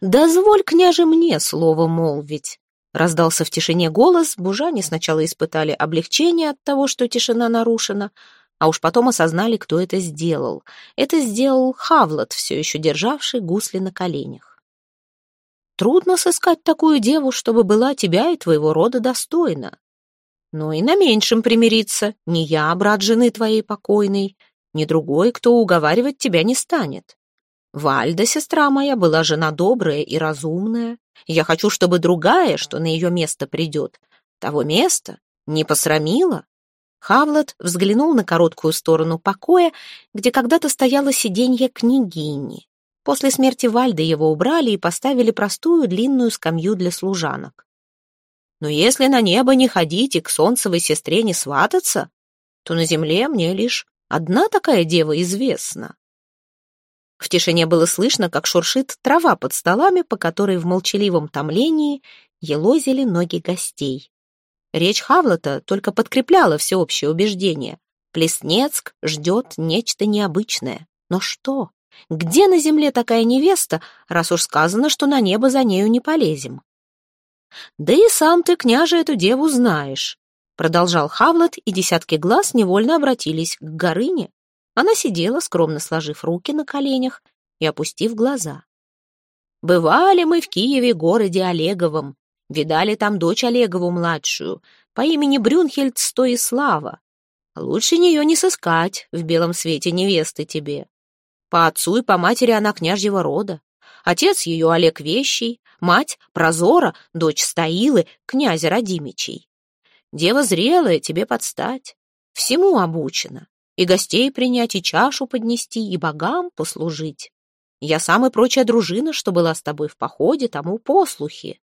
Дозволь, княже, мне слово молвить. Раздался в тишине голос, бужане сначала испытали облегчение от того, что тишина нарушена, а уж потом осознали, кто это сделал. Это сделал Хавлот, все еще державший гусли на коленях. Трудно сыскать такую деву, чтобы была тебя и твоего рода достойна. Но и на меньшем примириться. Не я, брат жены твоей покойной, ни другой, кто уговаривать тебя не станет. Вальда, сестра моя, была жена добрая и разумная. Я хочу, чтобы другая, что на ее место придет, того места не посрамила. Хавлот взглянул на короткую сторону покоя, где когда-то стояло сиденье княгини. После смерти Вальды его убрали и поставили простую длинную скамью для служанок. Но если на небо не ходить и к солнцевой сестре не свататься, то на земле мне лишь одна такая дева известна. В тишине было слышно, как шуршит трава под столами, по которой в молчаливом томлении елозили ноги гостей. Речь Хавлота только подкрепляла всеобщее убеждение. Плеснецк ждет нечто необычное. Но что? Где на земле такая невеста, раз уж сказано, что на небо за нею не полезем? Да и сам ты, княже, эту деву знаешь. Продолжал Хавлот, и десятки глаз невольно обратились к Горыне, она сидела, скромно сложив руки на коленях и опустив глаза. «Бывали мы в Киеве, городе Олеговом. Видали там дочь Олегову-младшую, по имени Брюнхельд Стоислава. Лучше нее не сыскать в белом свете невесты тебе. По отцу и по матери она княжьего рода. Отец ее Олег Вещий, мать Прозора, дочь Стаилы, князя Радимичей. Дева зрелая, тебе подстать, всему обучена и гостей принять, и чашу поднести, и богам послужить. Я сам и прочая дружина, что была с тобой в походе, тому послухи.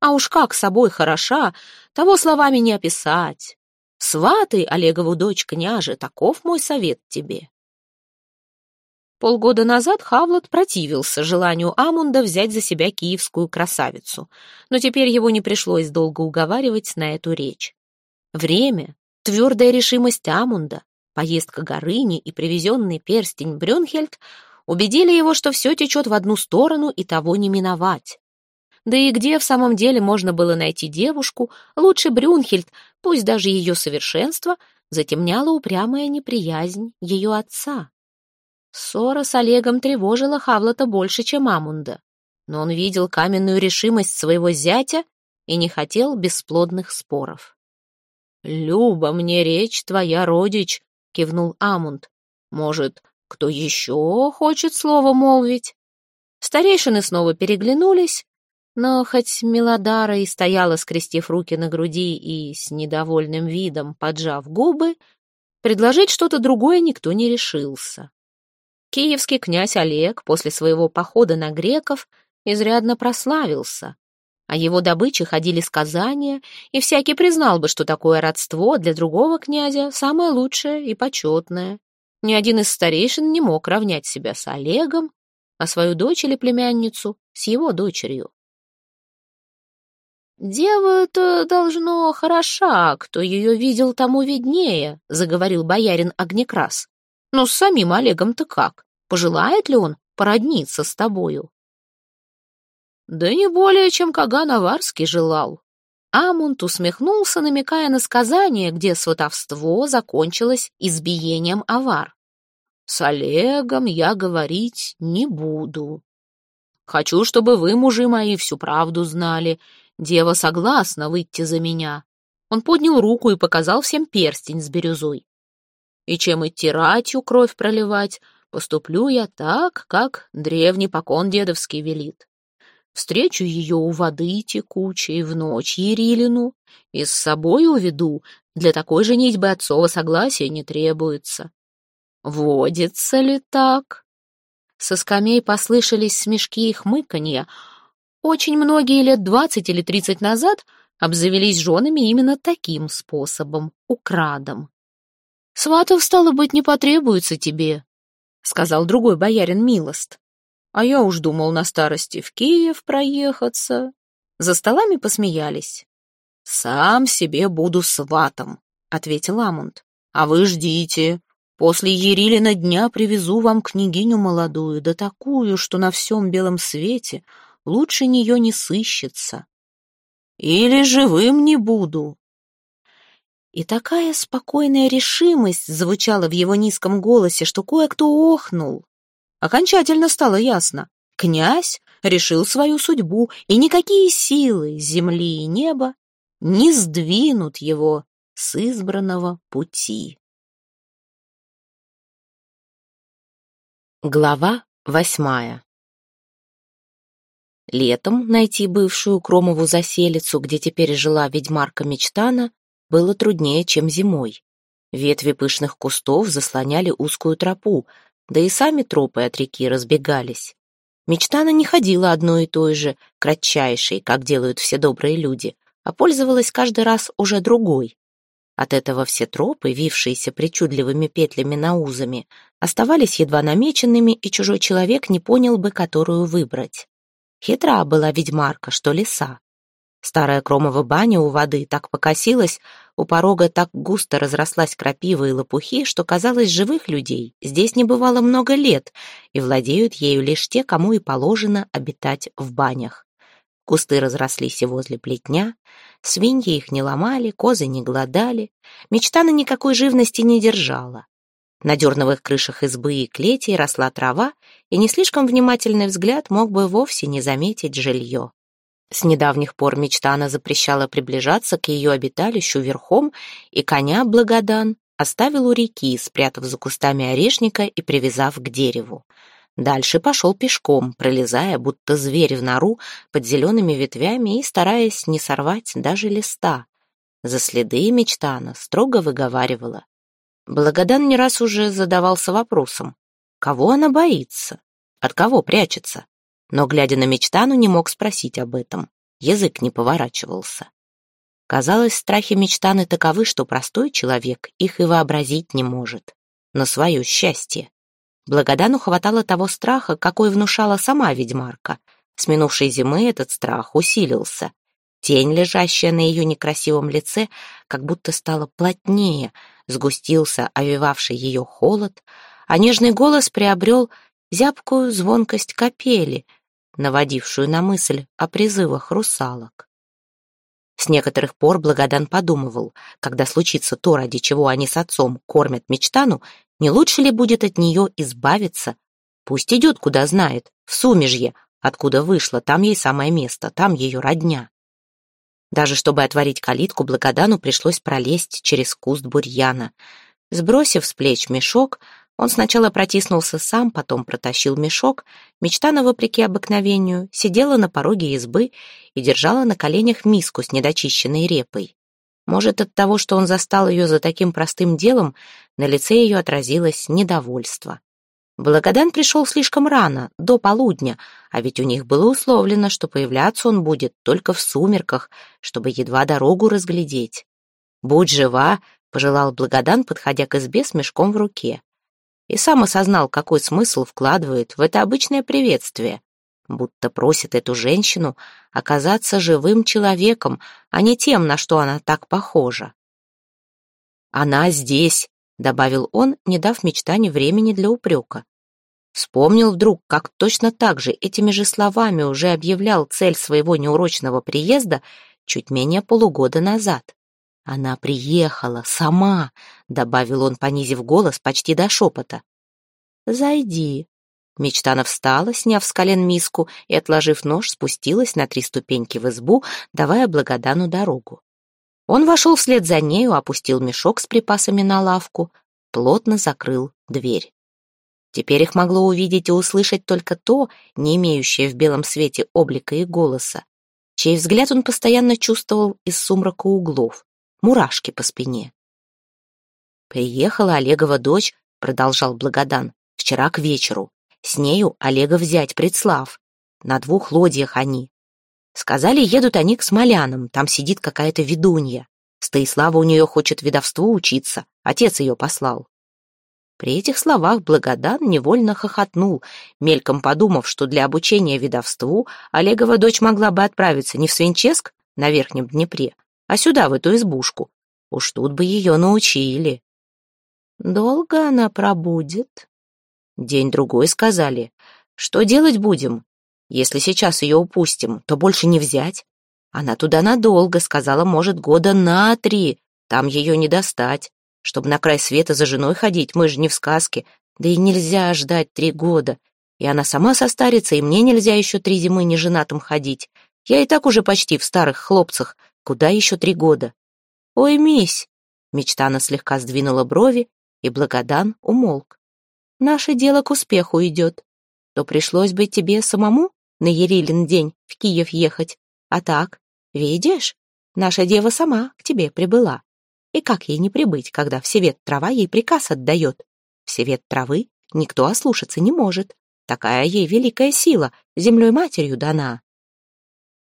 А уж как собой хороша, того словами не описать. Сваты, Олегову дочь княже, таков мой совет тебе. Полгода назад Хавлот противился желанию Амунда взять за себя киевскую красавицу, но теперь его не пришлось долго уговаривать на эту речь. Время, твердая решимость Амунда, Поездка Горыни и привезенный перстень Брюнхельд убедили его, что все течет в одну сторону и того не миновать. Да и где в самом деле можно было найти девушку, лучше Брюнхельд, пусть даже ее совершенство, затемняла упрямая неприязнь ее отца. Ссора с Олегом тревожила Хавлота больше, чем Амунда, но он видел каменную решимость своего зятя и не хотел бесплодных споров. «Люба мне речь твоя, родич», — кивнул Амунд. «Может, кто еще хочет слово молвить?» Старейшины снова переглянулись, но хоть Мелодара и стояла, скрестив руки на груди и с недовольным видом поджав губы, предложить что-то другое никто не решился. Киевский князь Олег после своего похода на греков изрядно прославился. О его добыче ходили сказания, и всякий признал бы, что такое родство для другого князя самое лучшее и почетное. Ни один из старейшин не мог равнять себя с Олегом, а свою дочь или племянницу с его дочерью. «Дева-то, должно, хороша, кто ее видел, тому виднее», — заговорил боярин Огнекрас. «Но с самим Олегом-то как? Пожелает ли он породниться с тобою?» Да не более, чем Каган Аварский желал. Амунд усмехнулся, намекая на сказание, где сватовство закончилось избиением авар. «С Олегом я говорить не буду. Хочу, чтобы вы, мужи мои, всю правду знали. Дева согласна выйти за меня». Он поднял руку и показал всем перстень с бирюзой. «И чем идти ратью кровь проливать, поступлю я так, как древний покон дедовский велит. Встречу ее у воды текучей в ночь Ерилину и с собой уведу. Для такой женитьбы отцова согласия не требуется. Водится ли так? Со скамей послышались смешки и хмыканья. Очень многие лет двадцать или тридцать назад обзавелись женами именно таким способом, украдом. «Сватов, стало быть, не потребуется тебе», — сказал другой боярин Милост. А я уж думал на старости в Киев проехаться. За столами посмеялись. «Сам себе буду сватом», — ответил Амунд. «А вы ждите. После Ерилина дня привезу вам княгиню молодую, да такую, что на всем белом свете лучше нее не сыщется. Или живым не буду, и такая спокойная решимость звучала в его низком голосе, что кое-кто охнул. Окончательно стало ясно. Князь решил свою судьбу, и никакие силы земли и неба не сдвинут его с избранного пути. Глава восьмая Летом найти бывшую Кромову заселицу, где теперь жила ведьмарка Мечтана, было труднее, чем зимой. Ветви пышных кустов заслоняли узкую тропу, да и сами тропы от реки разбегались. Мечтана не ходила одной и той же, кратчайшей, как делают все добрые люди, а пользовалась каждый раз уже другой. От этого все тропы, вившиеся причудливыми петлями на узами, оставались едва намеченными, и чужой человек не понял бы, которую выбрать. Хитра была ведьмарка, что лиса. Старая кромова баня у воды так покосилась, у порога так густо разрослась крапива и лопухи, что казалось живых людей. Здесь не бывало много лет, и владеют ею лишь те, кому и положено обитать в банях. Кусты разрослись и возле плетня, свиньи их не ломали, козы не голодали, мечта на никакой живности не держала. На дерновых крышах избы и клетей росла трава, и не слишком внимательный взгляд мог бы вовсе не заметить жилье. С недавних пор Мечтана запрещала приближаться к ее обиталищу верхом, и коня Благодан оставил у реки, спрятав за кустами орешника и привязав к дереву. Дальше пошел пешком, пролезая, будто зверь в нору, под зелеными ветвями и стараясь не сорвать даже листа. За следы Мечтана строго выговаривала. Благодан не раз уже задавался вопросом, кого она боится, от кого прячется но, глядя на мечтану, не мог спросить об этом. Язык не поворачивался. Казалось, страхи мечтаны таковы, что простой человек их и вообразить не может. На свое счастье. Благодану хватало того страха, какой внушала сама ведьмарка. С минувшей зимы этот страх усилился. Тень, лежащая на ее некрасивом лице, как будто стала плотнее, сгустился овивавший ее холод, а нежный голос приобрел зябкую звонкость капели — наводившую на мысль о призывах русалок. С некоторых пор Благодан подумывал, когда случится то, ради чего они с отцом кормят мечтану, не лучше ли будет от нее избавиться? Пусть идет, куда знает, в Сумежье, откуда вышла, там ей самое место, там ее родня. Даже чтобы отворить калитку, Благодану пришлось пролезть через куст бурьяна. Сбросив с плеч мешок, он сначала протиснулся сам, потом протащил мешок. Мечтана, вопреки обыкновению, сидела на пороге избы и держала на коленях миску с недочищенной репой. Может, от того, что он застал ее за таким простым делом, на лице ее отразилось недовольство. Благодан пришел слишком рано, до полудня, а ведь у них было условлено, что появляться он будет только в сумерках, чтобы едва дорогу разглядеть. «Будь жива», — пожелал Благодан, подходя к избе с мешком в руке и сам осознал, какой смысл вкладывает в это обычное приветствие, будто просит эту женщину оказаться живым человеком, а не тем, на что она так похожа. «Она здесь», — добавил он, не дав мечтане времени для упрека. Вспомнил вдруг, как точно так же этими же словами уже объявлял цель своего неурочного приезда чуть менее полугода назад. «Она приехала, сама», — добавил он, понизив голос почти до шепота. «Зайди». Мечтана встала, сняв с колен миску, и, отложив нож, спустилась на три ступеньки в избу, давая Благодану дорогу. Он вошел вслед за нею, опустил мешок с припасами на лавку, плотно закрыл дверь. Теперь их могло увидеть и услышать только то, не имеющее в белом свете облика и голоса, чей взгляд он постоянно чувствовал из сумрака углов мурашки по спине. «Приехала Олегова дочь», — продолжал Благодан, — «вчера к вечеру. С нею Олега взять предслав. На двух лодьях они. Сказали, едут они к смолянам, там сидит какая-то ведунья. Стоислава у нее хочет ведовству учиться, отец ее послал». При этих словах Благодан невольно хохотнул, мельком подумав, что для обучения ведовству Олегова дочь могла бы отправиться не в Свинческ на Верхнем Днепре, а сюда, в эту избушку. Уж тут бы ее научили. Долго она пробудет? День-другой сказали. Что делать будем? Если сейчас ее упустим, то больше не взять. Она туда надолго, сказала, может, года на три. Там ее не достать. Чтобы на край света за женой ходить, мы же не в сказке. Да и нельзя ждать три года. И она сама состарится, и мне нельзя еще три зимы неженатым ходить. Я и так уже почти в старых хлопцах. Куда еще три года? Ой, мись! Мечта она слегка сдвинула брови, и Благодан умолк. Наше дело к успеху идет. То пришлось бы тебе самому на Ерилин день в Киев ехать. А так, видишь, наша дева сама к тебе прибыла. И как ей не прибыть, когда всевет трава ей приказ отдает? Всевет травы никто ослушаться не может. Такая ей великая сила, землей матерью дана.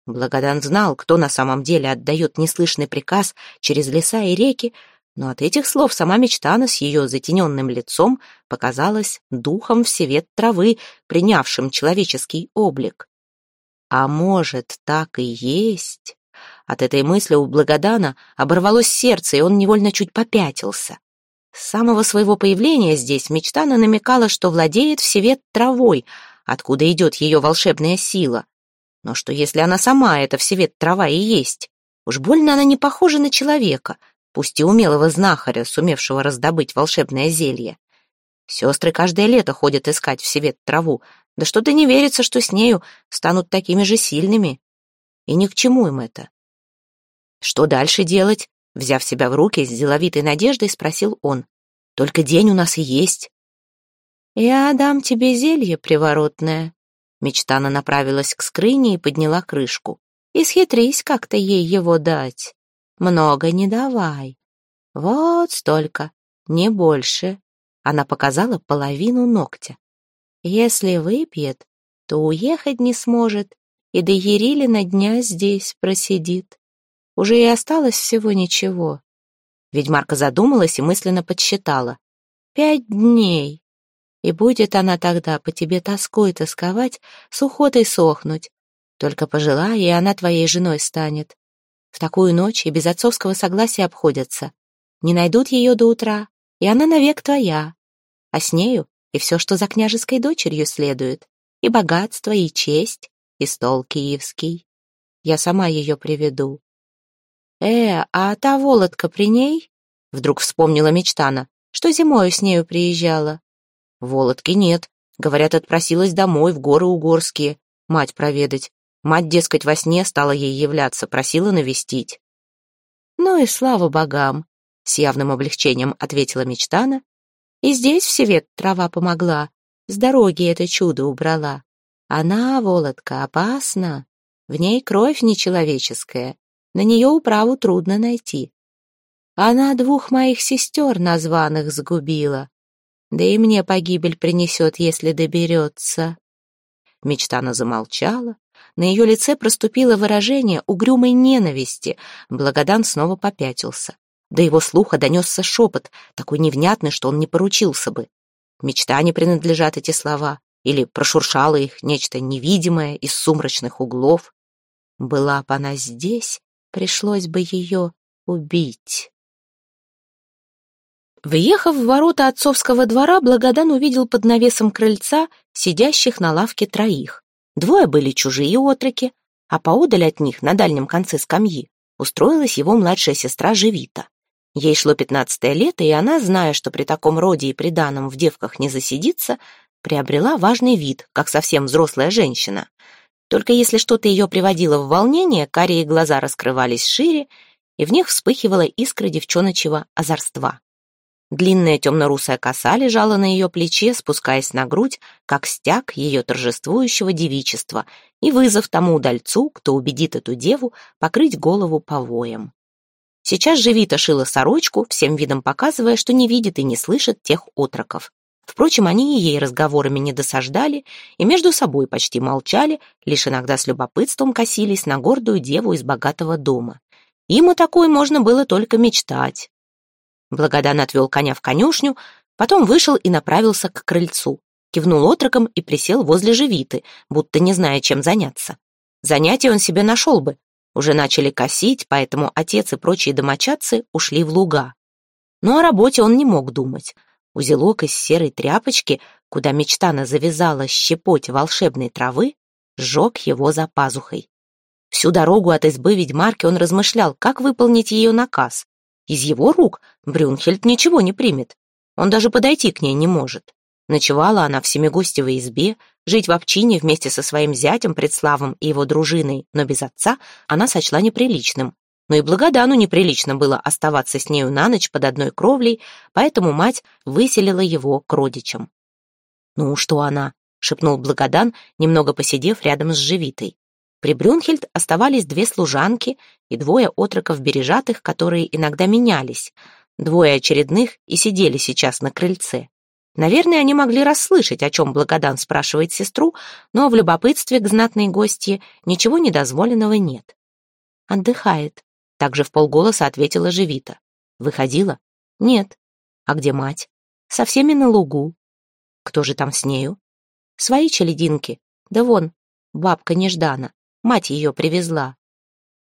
Благодан знал, кто на самом деле отдает неслышный приказ через леса и реки, но от этих слов сама Мечтана с ее затененным лицом показалась духом всевет травы, принявшим человеческий облик. А может, так и есть? От этой мысли у Благодана оборвалось сердце, и он невольно чуть попятился. С самого своего появления здесь Мечтана намекала, что владеет всевет травой, откуда идет ее волшебная сила. Но что если она сама это всевет трава и есть? Уж больно она не похожа на человека, пусть и умелого знахаря, сумевшего раздобыть волшебное зелье. Сестры каждое лето ходят искать всевет траву, да что-то не верится, что с нею станут такими же сильными. И ни к чему им это. Что дальше делать? Взяв себя в руки, с деловитой надеждой спросил он. Только день у нас и есть. Я дам тебе зелье приворотное. Мечтана направилась к скрыне и подняла крышку. Исхитрись как-то ей его дать. Много не давай. Вот столько, не больше. Она показала половину ногтя. Если выпьет, то уехать не сможет, и до Ерилина дня здесь просидит. Уже и осталось всего ничего. Ведьмарка задумалась и мысленно подсчитала. Пять дней. И будет она тогда по тебе тоской тосковать, с ухотой сохнуть. Только пожелай, и она твоей женой станет. В такую ночь и без отцовского согласия обходятся. Не найдут ее до утра, и она навек твоя. А с нею и все, что за княжеской дочерью следует, и богатство, и честь, и стол киевский. Я сама ее приведу. Э, а та Володка при ней? Вдруг вспомнила мечтана, что зимою с нею приезжала. Володки нет, говорят, отпросилась домой, в горы угорские, мать проведать. Мать, дескать, во сне стала ей являться, просила навестить. «Ну и слава богам!» — с явным облегчением ответила Мечтана. «И здесь в Севет трава помогла, с дороги это чудо убрала. Она, Володка, опасна, в ней кровь нечеловеческая, на нее управу трудно найти. Она двух моих сестер названных сгубила, да и мне погибель принесет, если доберется». Мечтана замолчала, на ее лице проступило выражение угрюмой ненависти. Благодан снова попятился. До его слуха донесся шепот, такой невнятный, что он не поручился бы. Мечта не принадлежат эти слова, или прошуршало их нечто невидимое из сумрачных углов. Была бы она здесь, пришлось бы ее убить. Въехав в ворота отцовского двора, Благодан увидел под навесом крыльца сидящих на лавке троих. Двое были чужие отроки, а поодаль от них, на дальнем конце скамьи, устроилась его младшая сестра Живита. Ей шло пятнадцатое лето, и она, зная, что при таком роде и приданом в девках не засидится, приобрела важный вид, как совсем взрослая женщина. Только если что-то ее приводило в волнение, карие глаза раскрывались шире, и в них вспыхивала искра девчоночьего озорства. Длинная темно-русая коса лежала на ее плече, спускаясь на грудь, как стяг ее торжествующего девичества, и вызов тому удальцу, кто убедит эту деву покрыть голову повоем. Сейчас же Вита шила сорочку, всем видом показывая, что не видит и не слышит тех отроков. Впрочем, они и ей разговорами не досаждали и между собой почти молчали, лишь иногда с любопытством косились на гордую деву из богатого дома. Им о такой можно было только мечтать. Благодан отвел коня в конюшню, потом вышел и направился к крыльцу. Кивнул отроком и присел возле живиты, будто не зная, чем заняться. Занятие он себе нашел бы. Уже начали косить, поэтому отец и прочие домочадцы ушли в луга. Но о работе он не мог думать. Узелок из серой тряпочки, куда мечтана завязала щепоть волшебной травы, сжег его за пазухой. Всю дорогу от избы ведьмарки он размышлял, как выполнить ее наказ. Из его рук Брюнхельд ничего не примет. Он даже подойти к ней не может. Ночевала она в семигостевой избе, жить в общине вместе со своим зятем Предславом и его дружиной, но без отца она сочла неприличным. Но и Благодану неприлично было оставаться с нею на ночь под одной кровлей, поэтому мать выселила его к родичам. «Ну, что она?» — шепнул Благодан, немного посидев рядом с Живитой. При Брюнхельд оставались две служанки и двое отроков-бережатых, которые иногда менялись. Двое очередных и сидели сейчас на крыльце. Наверное, они могли расслышать, о чем Благодан спрашивает сестру, но в любопытстве к знатной гостье ничего недозволенного нет. «Отдыхает», — также в полголоса ответила Живита. «Выходила?» «Нет». «А где мать?» «Со всеми на лугу». «Кто же там с нею?» «Свои челединки. Да вон, бабка Неждана. Мать ее привезла».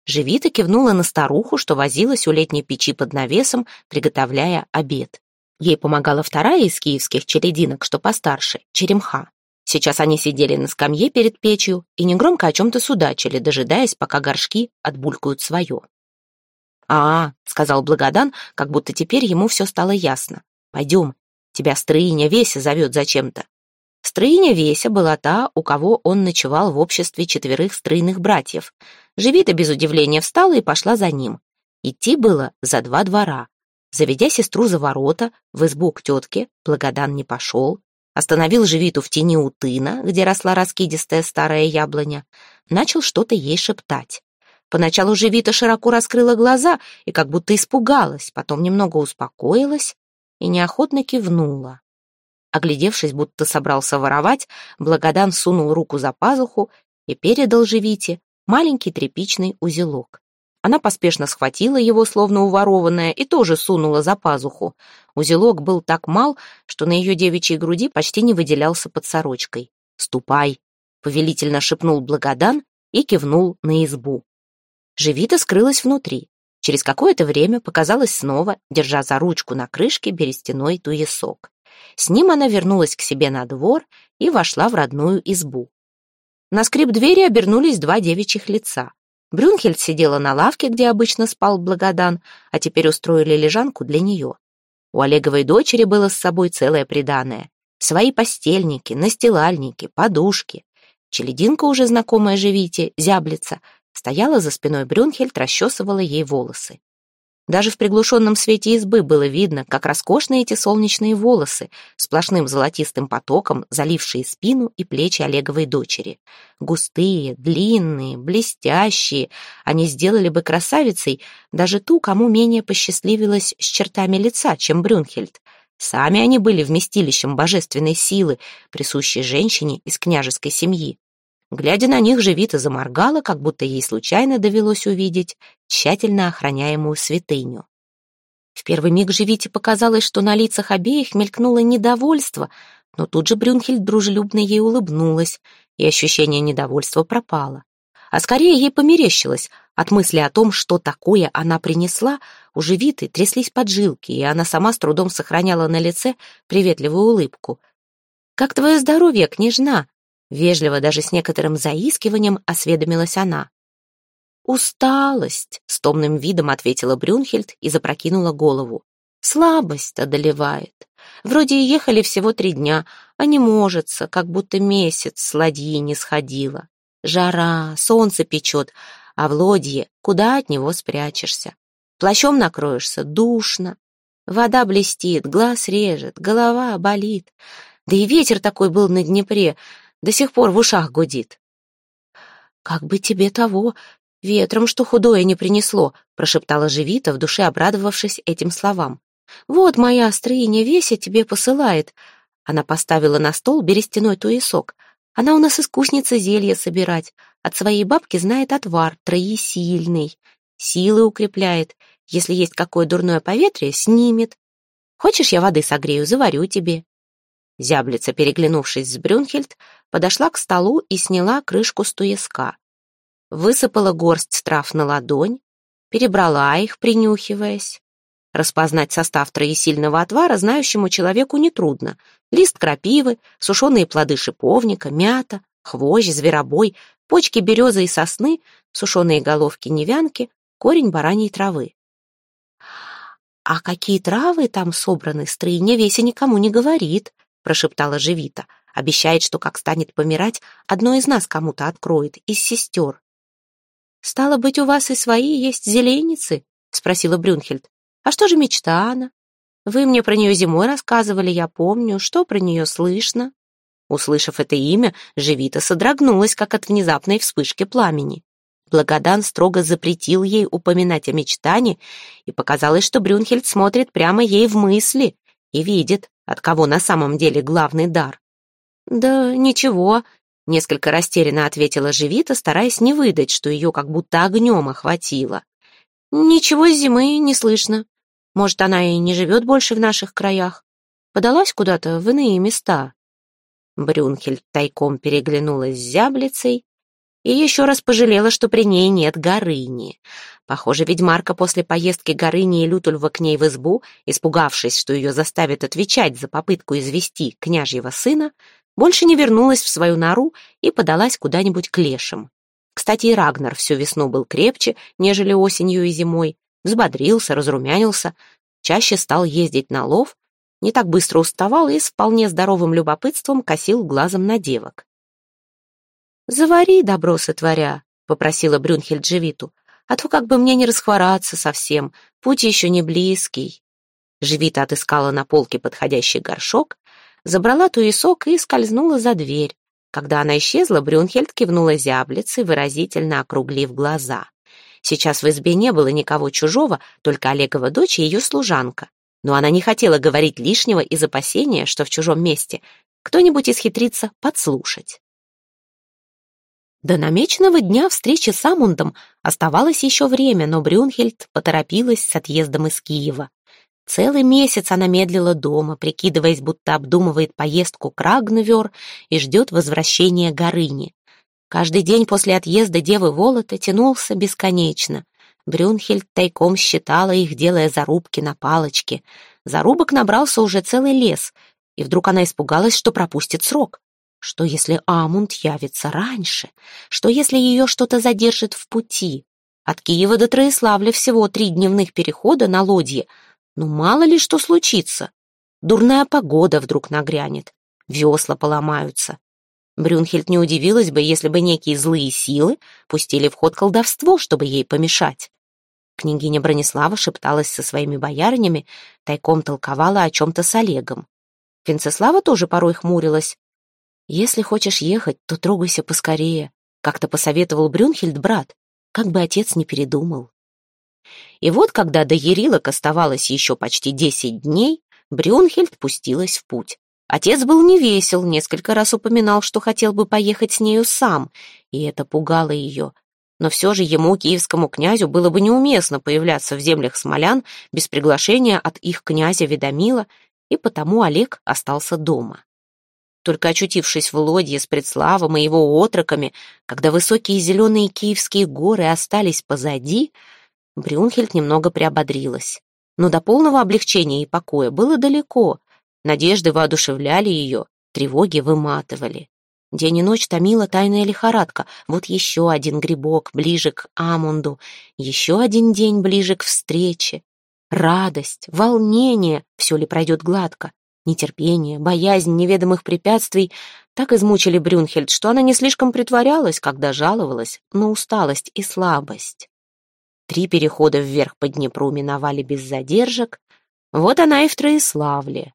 Живита кивнула на старуху, что возилась у летней печи под навесом, приготовляя обед. Ей помогала вторая из киевских челединок, что постарше, Черемха. Сейчас они сидели на скамье перед печью и негромко о чем-то судачили, дожидаясь, пока горшки отбулькают свое. «А, — сказал Благодан, как будто теперь ему все стало ясно. Пойдем, тебя строиня Веся зовет зачем-то». Строиня Веся была та, у кого он ночевал в обществе четверых стройных братьев. Живита без удивления встала и пошла за ним. Идти было за два двора. Заведя сестру за ворота, в избу к тетке, Благодан не пошел. Остановил Живиту в тени у тына, где росла раскидистая старая яблоня. Начал что-то ей шептать. Поначалу Живита широко раскрыла глаза и как будто испугалась, потом немного успокоилась и неохотно кивнула. Оглядевшись, будто собрался воровать, Благодан сунул руку за пазуху и передал Живите маленький тряпичный узелок. Она поспешно схватила его, словно уворованная, и тоже сунула за пазуху. Узелок был так мал, что на ее девичьей груди почти не выделялся под сорочкой. «Ступай!» — повелительно шепнул Благодан и кивнул на избу. Живита скрылась внутри. Через какое-то время показалась снова, держа за ручку на крышке берестяной туесок. С ним она вернулась к себе на двор и вошла в родную избу. На скрип двери обернулись два девичьих лица. Брюнхельд сидела на лавке, где обычно спал Благодан, а теперь устроили лежанку для нее. У Олеговой дочери было с собой целое приданое. Свои постельники, настилальники, подушки. Челединка, уже знакомая Живите, зяблица, стояла за спиной Брюнхельд, расчесывала ей волосы. Даже в приглушенном свете избы было видно, как роскошны эти солнечные волосы, сплошным золотистым потоком, залившие спину и плечи Олеговой дочери. Густые, длинные, блестящие, они сделали бы красавицей даже ту, кому менее посчастливилось с чертами лица, чем Брюнхельд. Сами они были вместилищем божественной силы, присущей женщине из княжеской семьи. Глядя на них, Живита заморгала, как будто ей случайно довелось увидеть тщательно охраняемую святыню. В первый миг Живите показалось, что на лицах обеих мелькнуло недовольство, но тут же Брюнхельд дружелюбно ей улыбнулась, и ощущение недовольства пропало. А скорее ей померещилось, от мысли о том, что такое она принесла, у Живиты тряслись поджилки, и она сама с трудом сохраняла на лице приветливую улыбку. «Как твое здоровье, княжна?» Вежливо, даже с некоторым заискиванием, осведомилась она. «Усталость», — с томным видом ответила Брюнхельд и запрокинула голову. «Слабость одолевает. Вроде и ехали всего три дня, а не можется, как будто месяц с ладьи не сходила. Жара, солнце печет, а в лодье куда от него спрячешься? Плащом накроешься, душно. Вода блестит, глаз режет, голова болит. Да и ветер такой был на Днепре, до сих пор в ушах гудит. «Как бы тебе того, ветром что худое не принесло», прошептала Живита, в душе обрадовавшись этим словам. «Вот моя строиня Веся тебе посылает». Она поставила на стол берестяной туесок. Она у нас искусница зелья собирать. От своей бабки знает отвар, троесильный. Силы укрепляет. Если есть какое дурное поветрие, снимет. Хочешь, я воды согрею, заварю тебе. Зяблица, переглянувшись с Брюнхельд, подошла к столу и сняла крышку с туеска. Высыпала горсть трав на ладонь, перебрала их, принюхиваясь. Распознать состав троесильного отвара знающему человеку нетрудно. Лист крапивы, сушеные плоды шиповника, мята, хвощ, зверобой, почки березы и сосны, сушеные головки невянки, корень бараньей травы. «А какие травы там собраны, стрыня Веся никому не говорит», прошептала Живита. «Обещает, что как станет помирать, одно из нас кому-то откроет, из сестер». «Стало быть, у вас и свои есть зеленицы?» спросила Брюнхельд. А что же мечта она? Вы мне про нее зимой рассказывали, я помню. Что про нее слышно?» Услышав это имя, Живита содрогнулась, как от внезапной вспышки пламени. Благодан строго запретил ей упоминать о мечтании, и показалось, что Брюнхельд смотрит прямо ей в мысли и видит, от кого на самом деле главный дар. «Да ничего», — несколько растерянно ответила Живита, стараясь не выдать, что ее как будто огнем охватило. «Ничего зимы не слышно. Может, она и не живет больше в наших краях. Подалась куда-то в иные места». Брюнхельд тайком переглянулась с зяблицей и еще раз пожалела, что при ней нет Горыни. Похоже, ведьмарка после поездки Горыни и Лютульва к ней в избу, испугавшись, что ее заставят отвечать за попытку извести княжьего сына, больше не вернулась в свою нору и подалась куда-нибудь к лешим. Кстати, и Рагнар всю весну был крепче, нежели осенью и зимой, взбодрился, разрумянился, чаще стал ездить на лов, не так быстро уставал и с вполне здоровым любопытством косил глазом на девок. «Завари, добро сотворя», — попросила Брюнхельд Живиту, «а то как бы мне не расхвораться совсем, путь еще не близкий». Живита отыскала на полке подходящий горшок, забрала туесок и скользнула за дверь. Когда она исчезла, Брюнхельд кивнула зяблице, выразительно округлив глаза. Сейчас в избе не было никого чужого, только Олегова дочь и ее служанка. Но она не хотела говорить лишнего из опасения, что в чужом месте кто-нибудь исхитрится подслушать. До намеченного дня встречи с Амундом оставалось еще время, но Брюнхельд поторопилась с отъездом из Киева. Целый месяц она медлила дома, прикидываясь, будто обдумывает поездку к Рагнвер и ждет возвращения Горыни. Каждый день после отъезда девы Волота тянулся бесконечно. Брюнхельд тайком считала их, делая зарубки на палочке. Зарубок набрался уже целый лес, и вдруг она испугалась, что пропустит срок. Что, если Амунд явится раньше? Что, если ее что-то задержит в пути? От Киева до Троиславля всего три дневных перехода на лодье — ну, мало ли что случится. Дурная погода вдруг нагрянет, весла поломаются. Брюнхельд не удивилась бы, если бы некие злые силы пустили в ход колдовство, чтобы ей помешать. Княгиня Бронислава шепталась со своими боярнями, тайком толковала о чем-то с Олегом. Венцеслава тоже порой хмурилась. «Если хочешь ехать, то трогайся поскорее», — как-то посоветовал Брюнхельд брат, как бы отец не передумал. И вот, когда до Ерилок оставалось еще почти десять дней, Брюнхельд пустилась в путь. Отец был невесел, несколько раз упоминал, что хотел бы поехать с нею сам, и это пугало ее. Но все же ему, киевскому князю, было бы неуместно появляться в землях смолян без приглашения от их князя Ведомила, и потому Олег остался дома. Только очутившись в лодье с предславом и его отроками, когда высокие зеленые киевские горы остались позади, Брюнхельд немного приободрилась. Но до полного облегчения и покоя было далеко. Надежды воодушевляли ее, тревоги выматывали. День и ночь томила тайная лихорадка. Вот еще один грибок ближе к Амунду, еще один день ближе к встрече. Радость, волнение, все ли пройдет гладко. Нетерпение, боязнь неведомых препятствий так измучили Брюнхельд, что она не слишком притворялась, когда жаловалась на усталость и слабость. Три перехода вверх по Днепру миновали без задержек. Вот она и в Троиславле.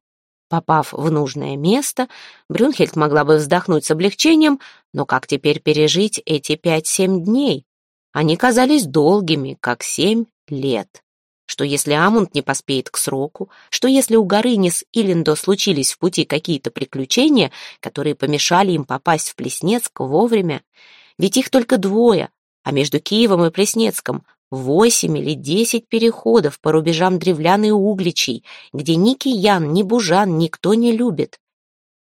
Попав в нужное место, Брюнхельд могла бы вздохнуть с облегчением, но как теперь пережить эти пять-семь дней? Они казались долгими, как семь лет. Что если Амунд не поспеет к сроку? Что если у Горыни с Илиндо случились в пути какие-то приключения, которые помешали им попасть в Плеснецк вовремя? Ведь их только двое, а между Киевом и Плеснецком Восемь или десять переходов по рубежам древлян и угличей, где ни киян, ни бужан никто не любит.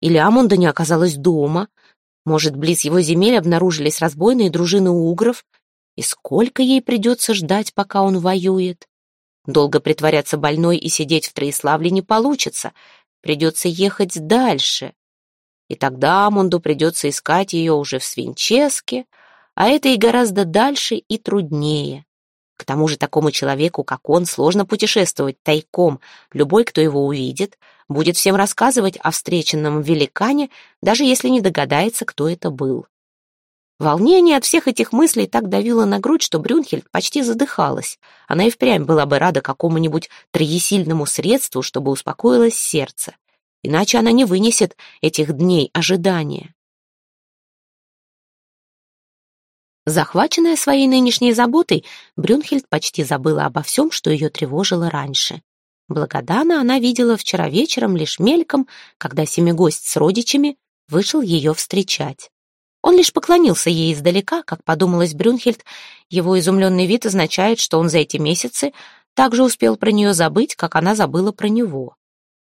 Или Амунда не оказалась дома. Может, близ его земель обнаружились разбойные дружины угров? И сколько ей придется ждать, пока он воюет? Долго притворяться больной и сидеть в Троиславле не получится. Придется ехать дальше. И тогда Амунду придется искать ее уже в Свинческе, а это и гораздо дальше и труднее. К тому же такому человеку, как он, сложно путешествовать тайком. Любой, кто его увидит, будет всем рассказывать о встреченном великане, даже если не догадается, кто это был. Волнение от всех этих мыслей так давило на грудь, что Брюнхельд почти задыхалась. Она и впрямь была бы рада какому-нибудь троесильному средству, чтобы успокоилось сердце. Иначе она не вынесет этих дней ожидания. Захваченная своей нынешней заботой, Брюнхельд почти забыла обо всем, что ее тревожило раньше. Благодана она видела вчера вечером лишь мельком, когда семигость с родичами вышел ее встречать. Он лишь поклонился ей издалека, как подумалось Брюнхельд. Его изумленный вид означает, что он за эти месяцы также успел про нее забыть, как она забыла про него.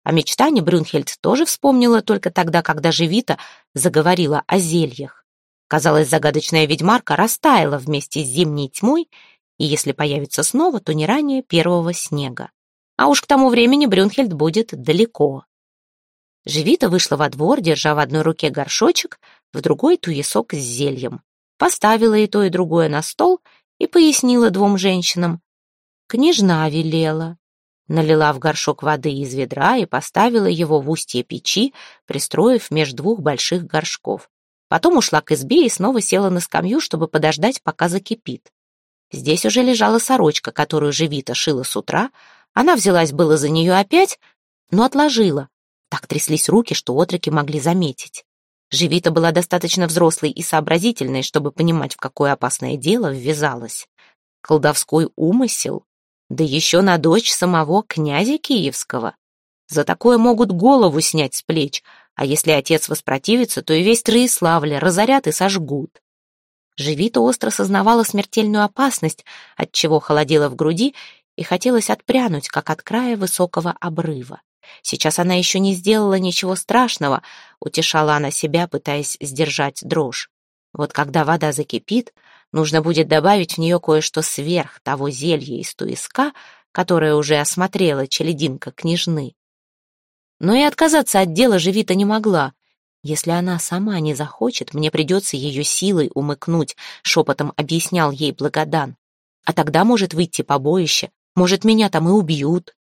О мечтании Брюнхельд тоже вспомнила только тогда, когда Живита заговорила о зельях. Казалось, загадочная ведьмарка растаяла вместе с зимней тьмой, и если появится снова, то не ранее первого снега. А уж к тому времени Брюнхельд будет далеко. Живита вышла во двор, держа в одной руке горшочек, в другой туесок с зельем. Поставила и то, и другое на стол и пояснила двум женщинам. Княжна велела. Налила в горшок воды из ведра и поставила его в устье печи, пристроив меж двух больших горшков. Потом ушла к избе и снова села на скамью, чтобы подождать, пока закипит. Здесь уже лежала сорочка, которую Живита шила с утра. Она взялась было за нее опять, но отложила. Так тряслись руки, что отроки могли заметить. Живита была достаточно взрослой и сообразительной, чтобы понимать, в какое опасное дело ввязалась. Колдовской умысел, да еще на дочь самого князя Киевского. За такое могут голову снять с плеч, а если отец воспротивится, то и весь Троиславля разорят и сожгут. Живита остро сознавала смертельную опасность, от чего холодела в груди, и хотелось отпрянуть, как от края высокого обрыва. Сейчас она еще не сделала ничего страшного, утешала она себя, пытаясь сдержать дрожь. Вот когда вода закипит, нужно будет добавить в нее кое-что сверх того зелья из туиска, которое уже осмотрела челединка княжны. Но и отказаться от дела Живита не могла. «Если она сама не захочет, мне придется ее силой умыкнуть», — шепотом объяснял ей Благодан. «А тогда может выйти побоище, может, меня там и убьют».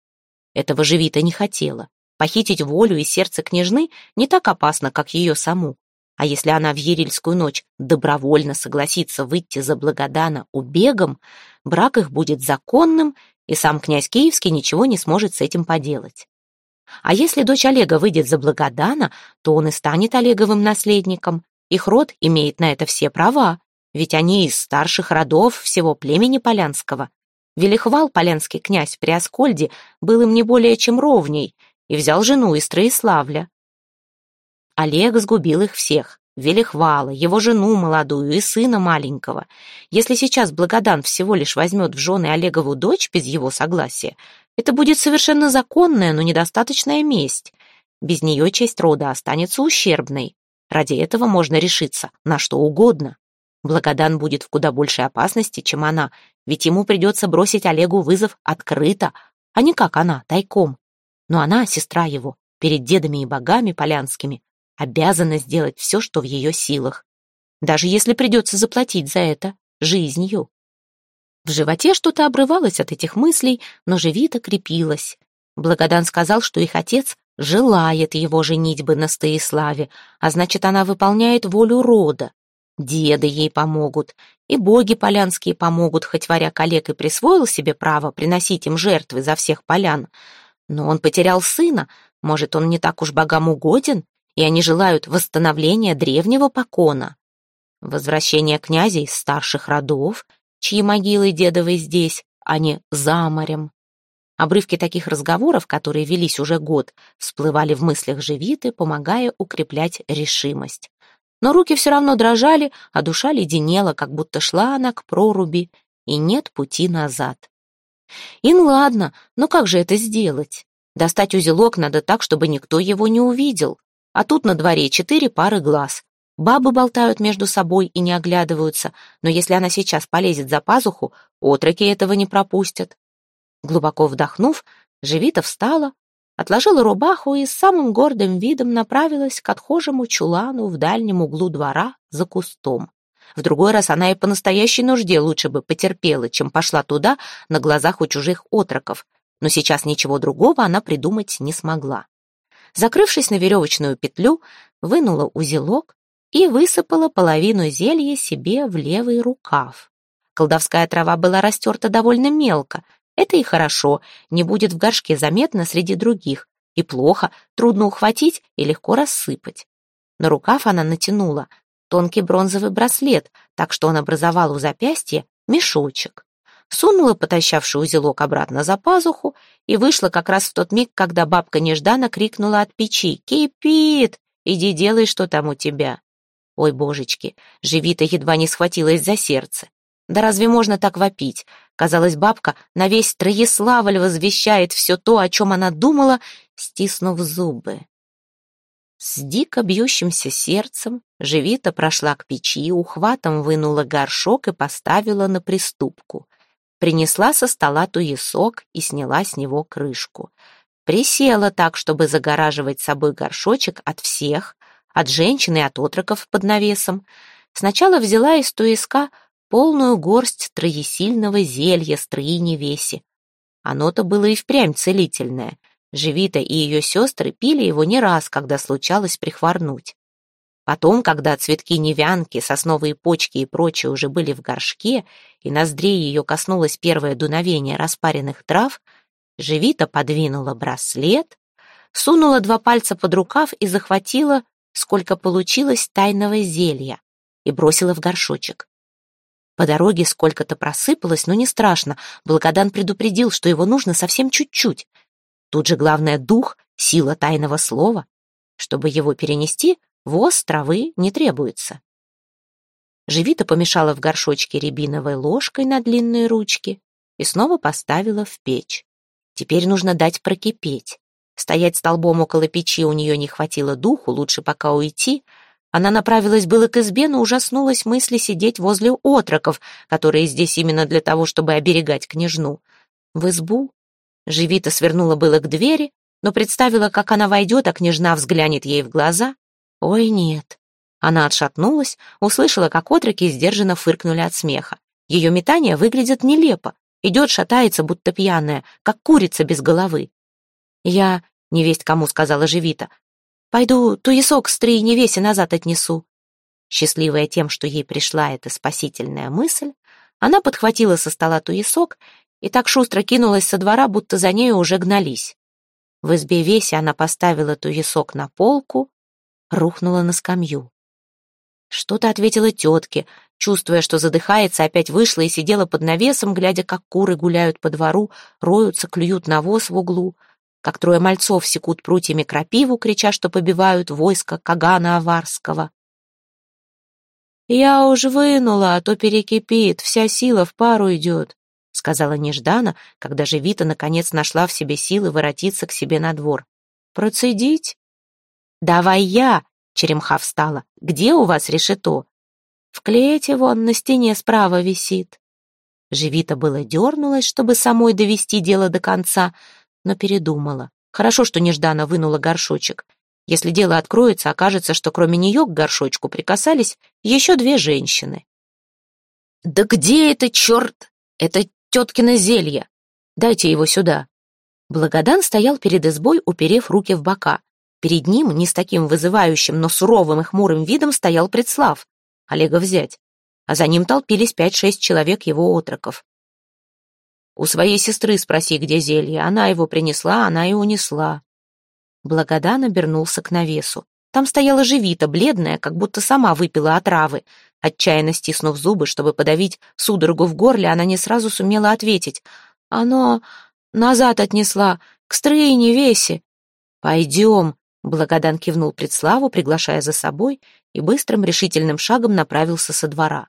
Этого Живита не хотела. Похитить волю и сердце княжны не так опасно, как ее саму. А если она в Ерильскую ночь добровольно согласится выйти за Благодана убегом, брак их будет законным, и сам князь Киевский ничего не сможет с этим поделать. А если дочь Олега выйдет за Благодана, то он и станет Олеговым наследником. Их род имеет на это все права, ведь они из старших родов всего племени Полянского. Велихвал, полянский князь при Аскольде, был им не более чем ровней и взял жену из Троиславля. Олег сгубил их всех, Велихвала, его жену молодую и сына маленького. Если сейчас Благодан всего лишь возьмет в жены Олегову дочь без его согласия, это будет совершенно законная, но недостаточная месть. Без нее честь рода останется ущербной. Ради этого можно решиться на что угодно. Благодан будет в куда большей опасности, чем она, ведь ему придется бросить Олегу вызов открыто, а не как она, тайком. Но она, сестра его, перед дедами и богами полянскими, обязана сделать все, что в ее силах, даже если придется заплатить за это жизнью. В животе что-то обрывалось от этих мыслей, но живито крепилось. Благодан сказал, что их отец желает его женитьбы на Стоиславе, а значит, она выполняет волю рода. Деды ей помогут, и боги полянские помогут, хоть варяг Олег и присвоил себе право приносить им жертвы за всех полян. Но он потерял сына, может, он не так уж богам угоден, и они желают восстановления древнего покона. Возвращение князей старших родов, чьи могилы дедовы здесь, а не за морем. Обрывки таких разговоров, которые велись уже год, всплывали в мыслях Живиты, помогая укреплять решимость но руки все равно дрожали, а душа леденела, как будто шла она к проруби, и нет пути назад. Ин, ладно, но как же это сделать? Достать узелок надо так, чтобы никто его не увидел. А тут на дворе четыре пары глаз. Бабы болтают между собой и не оглядываются, но если она сейчас полезет за пазуху, отроки этого не пропустят. Глубоко вдохнув, Живита встала, отложила рубаху и с самым гордым видом направилась к отхожему чулану в дальнем углу двора за кустом. В другой раз она и по настоящей нужде лучше бы потерпела, чем пошла туда на глазах у чужих отроков, но сейчас ничего другого она придумать не смогла. Закрывшись на веревочную петлю, вынула узелок и высыпала половину зелья себе в левый рукав. Колдовская трава была растерта довольно мелко. Это и хорошо, не будет в горшке заметно среди других. И плохо, трудно ухватить и легко рассыпать. На рукав она натянула тонкий бронзовый браслет, так что он образовал у запястья мешочек. Сунула потащавший узелок обратно за пазуху и вышла как раз в тот миг, когда бабка нежданно крикнула от печи «Кипит! Иди делай, что там у тебя!» Ой, божечки, Живита едва не схватилась за сердце. Да разве можно так вопить? Казалось, бабка на весь Троеславль возвещает все то, о чем она думала, стиснув зубы. С дико бьющимся сердцем Живита прошла к печи, ухватом вынула горшок и поставила на приступку. Принесла со стола туесок и сняла с него крышку. Присела так, чтобы загораживать собой горшочек от всех, от женщин и от отроков под навесом. Сначала взяла из туеска полную горсть троесильного зелья строини веси. Оно-то было и впрямь целительное. Живита и ее сестры пили его не раз, когда случалось прихворнуть. Потом, когда цветки невянки, сосновые почки и прочее уже были в горшке, и ноздрей ее коснулось первое дуновение распаренных трав, Живита подвинула браслет, сунула два пальца под рукав и захватила, сколько получилось тайного зелья, и бросила в горшочек. По дороге сколько-то просыпалось, но не страшно. Благодан предупредил, что его нужно совсем чуть-чуть. Тут же главное дух, сила тайного слова. Чтобы его перенести, воз травы не требуется. Живита помешала в горшочке рябиновой ложкой на длинные ручки и снова поставила в печь. Теперь нужно дать прокипеть. Стоять столбом около печи у нее не хватило духу, лучше пока уйти. Она направилась было к избе, но ужаснулась мысли сидеть возле отроков, которые здесь именно для того, чтобы оберегать княжну. В избу Живита свернула было к двери, но представила, как она войдет, а княжна взглянет ей в глаза. Ой, нет. Она отшатнулась, услышала, как отроки сдержанно фыркнули от смеха. Ее метание выглядит нелепо. Идет, шатается, будто пьяная, как курица без головы. Я, невесть кому сказала Живита, пойду туесок с три невесе назад отнесу. Счастливая тем, что ей пришла эта спасительная мысль, она подхватила со стола туесок и так шустро кинулась со двора, будто за нею уже гнались. В избе весе она поставила туесок на полку, рухнула на скамью. Что-то ответила тетке, чувствуя, что задыхается, опять вышла и сидела под навесом, глядя, как куры гуляют по двору, роются, клюют навоз в углу, как трое мальцов секут прутьями крапиву, крича, что побивают войско Кагана Аварского. «Я уж вынула, а то перекипит, вся сила в пару идет сказала неждана, когда же Вита наконец нашла в себе силы воротиться к себе на двор. «Процедить?» «Давай я!» — черемха встала. «Где у вас решето?» «В клете вон на стене справа висит». Живита было дернулась, чтобы самой довести дело до конца, но передумала. Хорошо, что нежданно вынула горшочек. Если дело откроется, окажется, что кроме нее к горшочку прикасались еще две женщины. «Да где это, черт? Это теткино зелье. Дайте его сюда». Благодан стоял перед избой, уперев руки в бока. Перед ним, не с таким вызывающим, но суровым и хмурым видом, стоял предслав. Олега взять. А за ним толпились пять-шесть человек его отроков. «У своей сестры спроси, где зелье. Она его принесла, она и унесла». Благодан обернулся к навесу. Там стояла живита, бледная, как будто сама выпила отравы. Отчаянно стиснув зубы, чтобы подавить судорогу в горле, она не сразу сумела ответить. «Оно назад отнесла, к стройне весе». «Пойдем», — Благодан кивнул предславу, приглашая за собой, и быстрым решительным шагом направился со двора.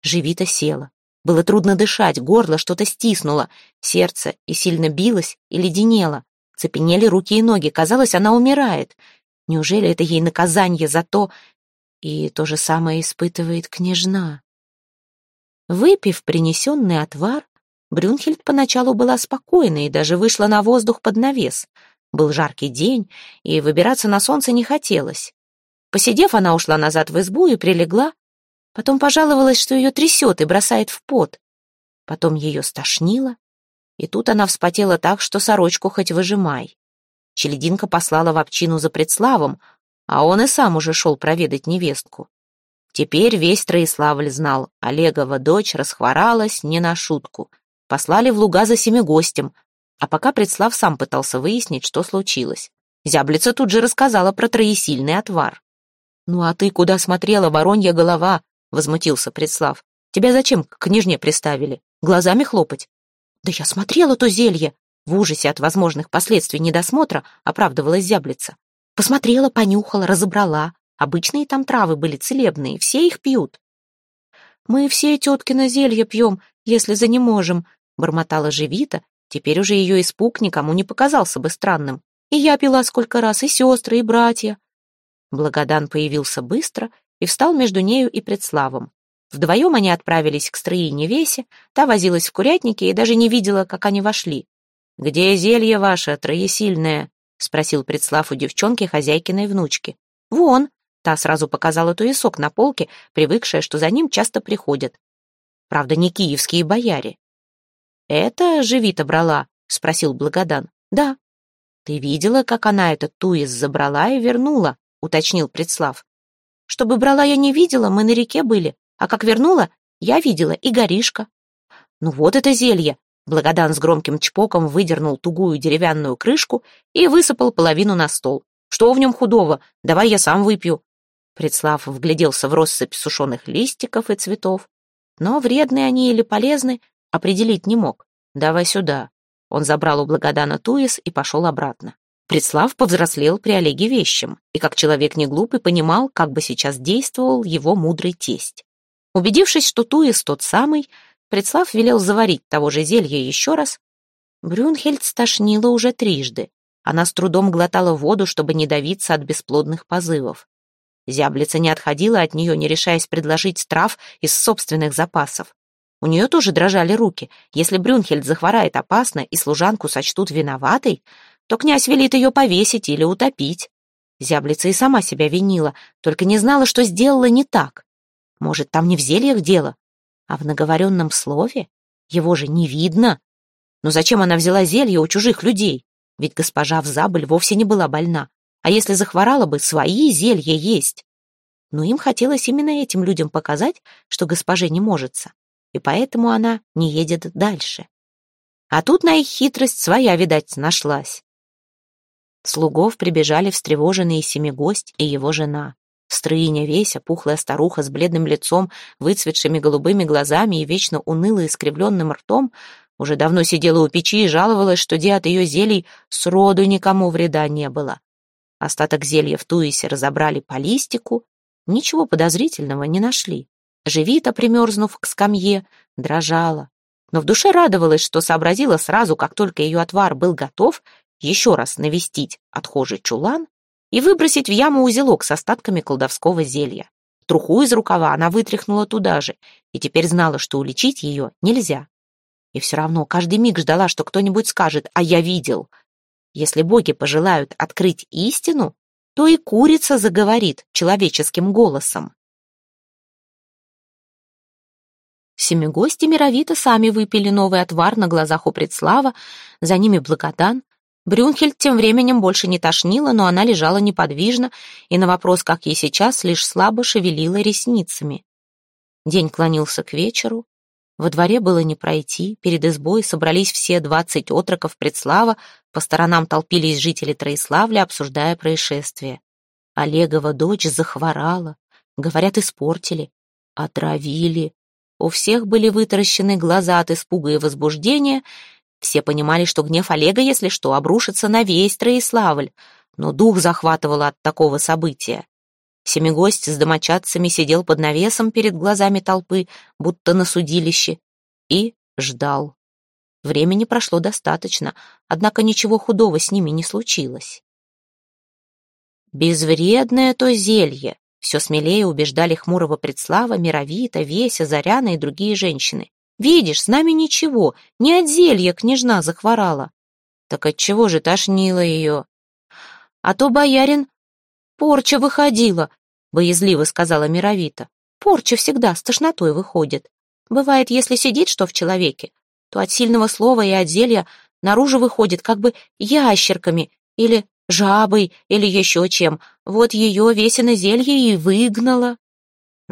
Живита села. Было трудно дышать, горло что-то стиснуло, сердце и сильно билось, и леденело. Цепенели руки и ноги, казалось, она умирает. Неужели это ей наказание за то, и то же самое испытывает княжна. Выпив принесенный отвар, Брюнхельд поначалу была спокойна и даже вышла на воздух под навес. Был жаркий день, и выбираться на солнце не хотелось. Посидев, она ушла назад в избу и прилегла. Потом пожаловалась, что ее трясет и бросает в пот. Потом ее стошнило, и тут она вспотела так, что сорочку хоть выжимай. Челединка послала в общину за предславом, а он и сам уже шел проведать невестку. Теперь весь Троиславль знал, Олегова дочь расхворалась не на шутку. Послали в луга за семигостем, а пока Предслав сам пытался выяснить, что случилось. Зяблица тут же рассказала про троесильный отвар. «Ну а ты куда смотрела, воронья голова?» — возмутился Предслав. «Тебя зачем к княжне приставили? Глазами хлопать?» «Да я смотрела то зелье!» В ужасе от возможных последствий недосмотра оправдывалась зяблица. Посмотрела, понюхала, разобрала. Обычные там травы были целебные, все их пьют. «Мы все теткино зелье пьем, если за не можем», — бормотала Живита. Теперь уже ее испуг никому не показался бы странным. И я пила сколько раз, и сестры, и братья. Благодан появился быстро и встал между нею и предславом. Вдвоем они отправились к строине Весе, та возилась в курятнике и даже не видела, как они вошли. «Где зелье ваше, троесильное?» — спросил предслав у девчонки, хозяйкиной внучки. «Вон», Та сразу показала туесок на полке, привыкшая, что за ним часто приходят. Правда, не киевские бояре. «Это Живита брала?» — спросил Благодан. «Да». «Ты видела, как она этот туес забрала и вернула?» — уточнил Предслав. «Чтобы брала я не видела, мы на реке были, а как вернула, я видела и горишка». «Ну вот это зелье!» Благодан с громким чпоком выдернул тугую деревянную крышку и высыпал половину на стол. «Что в нем худого? Давай я сам выпью». Предслав вгляделся в россыпь сушеных листиков и цветов, но вредны они или полезны, определить не мог. «Давай сюда». Он забрал у Благодана туис и пошел обратно. Предслав повзрослел при Олеге Вещем и, как человек не глупый, понимал, как бы сейчас действовал его мудрый тесть. Убедившись, что туис тот самый, Предслав велел заварить того же зелья еще раз. Брюнхельд стошнила уже трижды. Она с трудом глотала воду, чтобы не давиться от бесплодных позывов. Зяблица не отходила от нее, не решаясь предложить трав из собственных запасов. У нее тоже дрожали руки. Если Брюнхельд захворает опасно и служанку сочтут виноватой, то князь велит ее повесить или утопить. Зяблица и сама себя винила, только не знала, что сделала не так. Может, там не в зельях дело, а в наговоренном слове? Его же не видно. Но зачем она взяла зелье у чужих людей? Ведь госпожа Взабыль вовсе не была больна. А если захворала бы, свои зелья есть. Но им хотелось именно этим людям показать, что госпоже не можется, и поэтому она не едет дальше. А тут на их хитрость своя, видать, нашлась. Слугов прибежали встревоженные семигость и его жена. Стрыиня Веся, пухлая старуха с бледным лицом, выцветшими голубыми глазами и вечно уныло искривленным ртом, уже давно сидела у печи и жаловалась, что де от ее зелий сроду никому вреда не было. Остаток зелья в туисе разобрали по листику, ничего подозрительного не нашли. Живита, примерзнув к скамье, дрожала, но в душе радовалась, что сообразила сразу, как только ее отвар был готов, еще раз навестить отхожий чулан и выбросить в яму узелок с остатками колдовского зелья. Труху из рукава она вытряхнула туда же и теперь знала, что уличить ее нельзя. И все равно каждый миг ждала, что кто-нибудь скажет «а я видел», если боги пожелают открыть истину, то и курица заговорит человеческим голосом. Семигости мировито сами выпили новый отвар на глазах у предслава, за ними благодан. Брюнхельд тем временем больше не тошнила, но она лежала неподвижно, и на вопрос, как ей сейчас, лишь слабо шевелила ресницами. День клонился к вечеру, во дворе было не пройти, перед избой собрались все двадцать отроков предслава, по сторонам толпились жители Троиславля, обсуждая происшествие. Олегова дочь захворала, говорят, испортили, отравили. У всех были вытаращены глаза от испуга и возбуждения. Все понимали, что гнев Олега, если что, обрушится на весь Троиславль, но дух захватывало от такого события. Семигость с домочадцами сидел под навесом перед глазами толпы, будто на судилище, и ждал. Времени прошло достаточно, однако ничего худого с ними не случилось. «Безвредное то зелье», — все смелее убеждали хмурого предслава, Мировита, Веся, Заряна и другие женщины. Видишь, с нами ничего, не от зелья княжна захворала. Так от чего же тошнило ее? А то боярин порча выходила, боязливо сказала Мировита. Порча всегда с тошнотой выходит. Бывает, если сидит что в человеке, то от сильного слова и от зелья наружу выходит как бы ящерками или жабой или еще чем. Вот ее весено зелье и выгнало.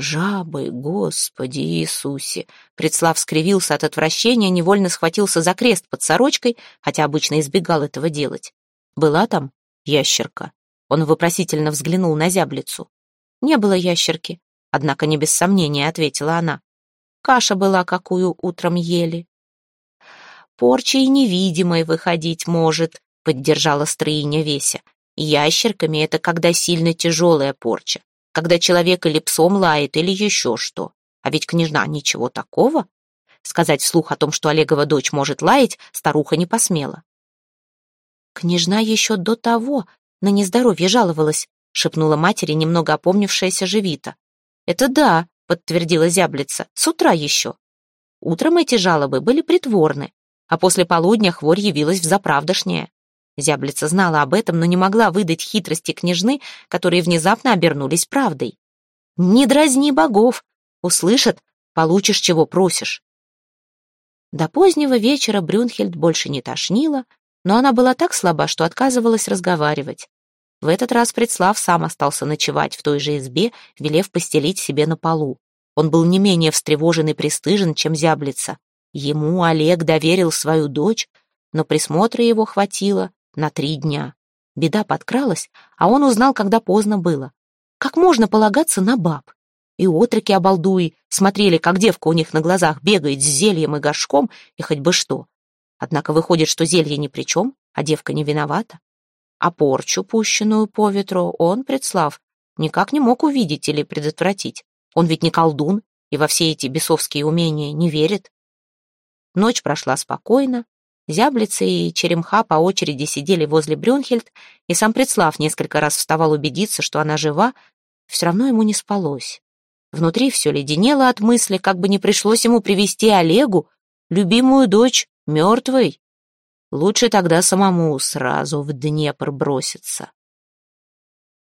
«Жабы, Господи Иисусе!» Предслав скривился от отвращения, невольно схватился за крест под сорочкой, хотя обычно избегал этого делать. «Была там ящерка?» Он вопросительно взглянул на зяблицу. «Не было ящерки», однако не без сомнения ответила она. «Каша была, какую утром ели». «Порча и невидимой выходить может», — поддержала строиня Веся. «Ящерками это когда сильно тяжелая порча когда человек или псом лает, или еще что. А ведь княжна ничего такого. Сказать вслух о том, что Олегова дочь может лаять, старуха не посмела. «Княжна еще до того на нездоровье жаловалась», — шепнула матери немного опомнившаяся Живита. «Это да», — подтвердила зяблица, — «с утра еще». Утром эти жалобы были притворны, а после полудня хворь явилась в заправдошнее. Зяблица знала об этом, но не могла выдать хитрости княжны, которые внезапно обернулись правдой. «Не дразни богов! Услышат, получишь, чего просишь». До позднего вечера Брюнхельд больше не тошнила, но она была так слаба, что отказывалась разговаривать. В этот раз Предслав сам остался ночевать в той же избе, велев постелить себе на полу. Он был не менее встревожен и пристыжен, чем зяблица. Ему Олег доверил свою дочь, но присмотра его хватило на три дня. Беда подкралась, а он узнал, когда поздно было. Как можно полагаться на баб? И отроки обалдуи смотрели, как девка у них на глазах бегает с зельем и горшком, и хоть бы что. Однако выходит, что зелье ни при чем, а девка не виновата. А порчу, пущенную по ветру, он, предслав, никак не мог увидеть или предотвратить. Он ведь не колдун и во все эти бесовские умения не верит. Ночь прошла спокойно, Зяблица и Черемха по очереди сидели возле Брюнхельд, и сам Предслав несколько раз вставал убедиться, что она жива, все равно ему не спалось. Внутри все леденело от мысли, как бы не пришлось ему привести Олегу, любимую дочь, мертвой. Лучше тогда самому сразу в Днепр броситься.